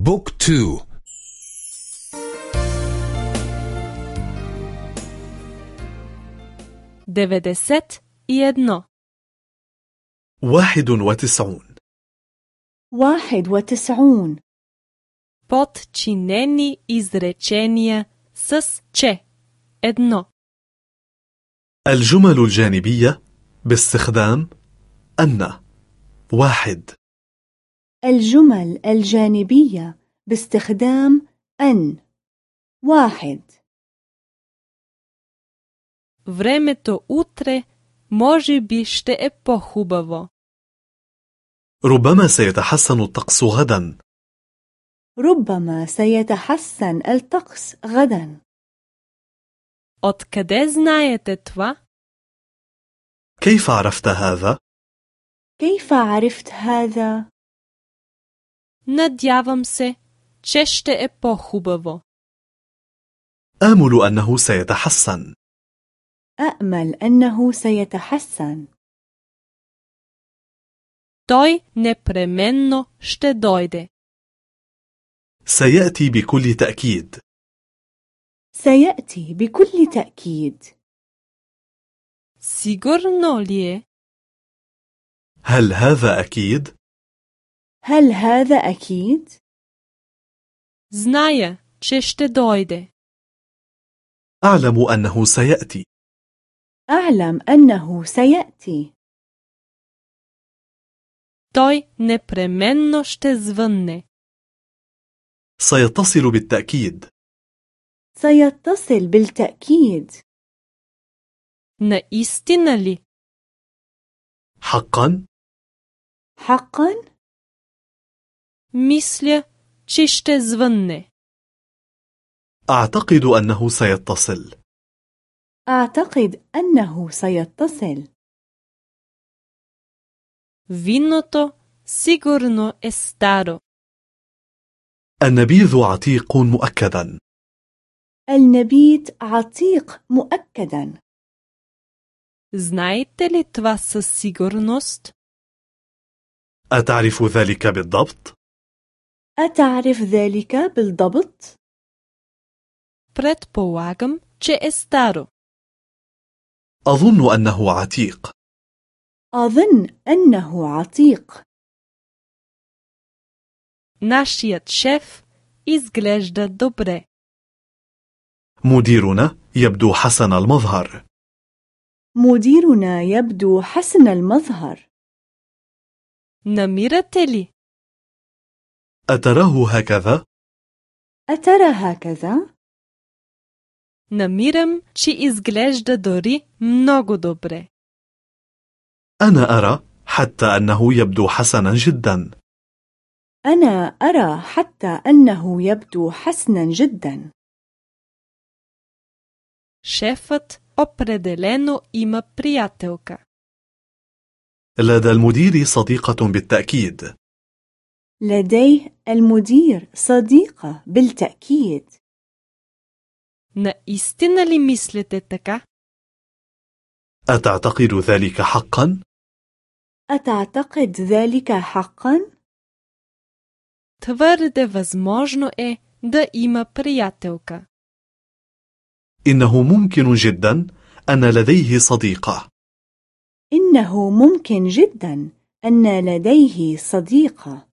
بوك تو devedeset i jedno واحد وتسعون واحد وتسعون Подчинени изречения с че. Едно. الجمل الجانبية باستخدام أن واحد الجمل الجانبية باستخدام أن واحد Времето утре може би ще е по-хубаво. ربما سيتحسن الطقس غدا ربما سيتحسن الطقس غدا Откъде знаете това? كيف عرفت هذا؟ كيف عرفت هذا؟ Надявам се, че ще е по-хубаво. آمل أنه سيتحسن أأمل أنه سيتحسن Той непременно ще дойде. سيأتي بكل تأكيد سيأتي بكل تأكيد Сигурно ли е? هل هذا أكيد؟ هل هذا أكيد؟ Зная, че ще дойде. أعلم أنه سيأتي أعلم أنه سيأتي Той непременно ще звънне. سيتصل بالتأكيد سيتصل بالتأكيد Наистина ли? حقا؟ حقا؟ Мисля, че ще звънне. أعتقد أنه سيتصل أعتقد أنه سيتصل Виното сигурно е старо. النبيذ عتيق مؤكدا النبيت عتيق مؤكدا Знаете ли това със сигурност? أتعرف ذلك بالضبط؟ أتعرف ذلك بالضبط؟ Предполагам, че е старо. أظن أنه عتيق أظن أنه عتيق Нашият шеф изглежда добре. مديرنا يبدو حسن المظهر مديرنا يبدو حسن المظهر Намирате ли? أتراه هكذا؟ أترى هكذا؟ Намирам, че изглежда дори много добре. أنا أرى حتى أنه يبدو حسنا جدا أنا أرى حتى أنه يبدو حسنا جدا Шефът определено има приятелка. لدى المدير صديقة بالتأكيد لديه المدير صديقة بالتأكيد Наистина ли мислите така? أتعتقد ذلك حقا؟ أتعتقد ذلك حقا؟ Твърде възможно е да има приятелка. إنه ممكن جدا أن لديه صديقة إنه ممكن جدا أن لديه صديقة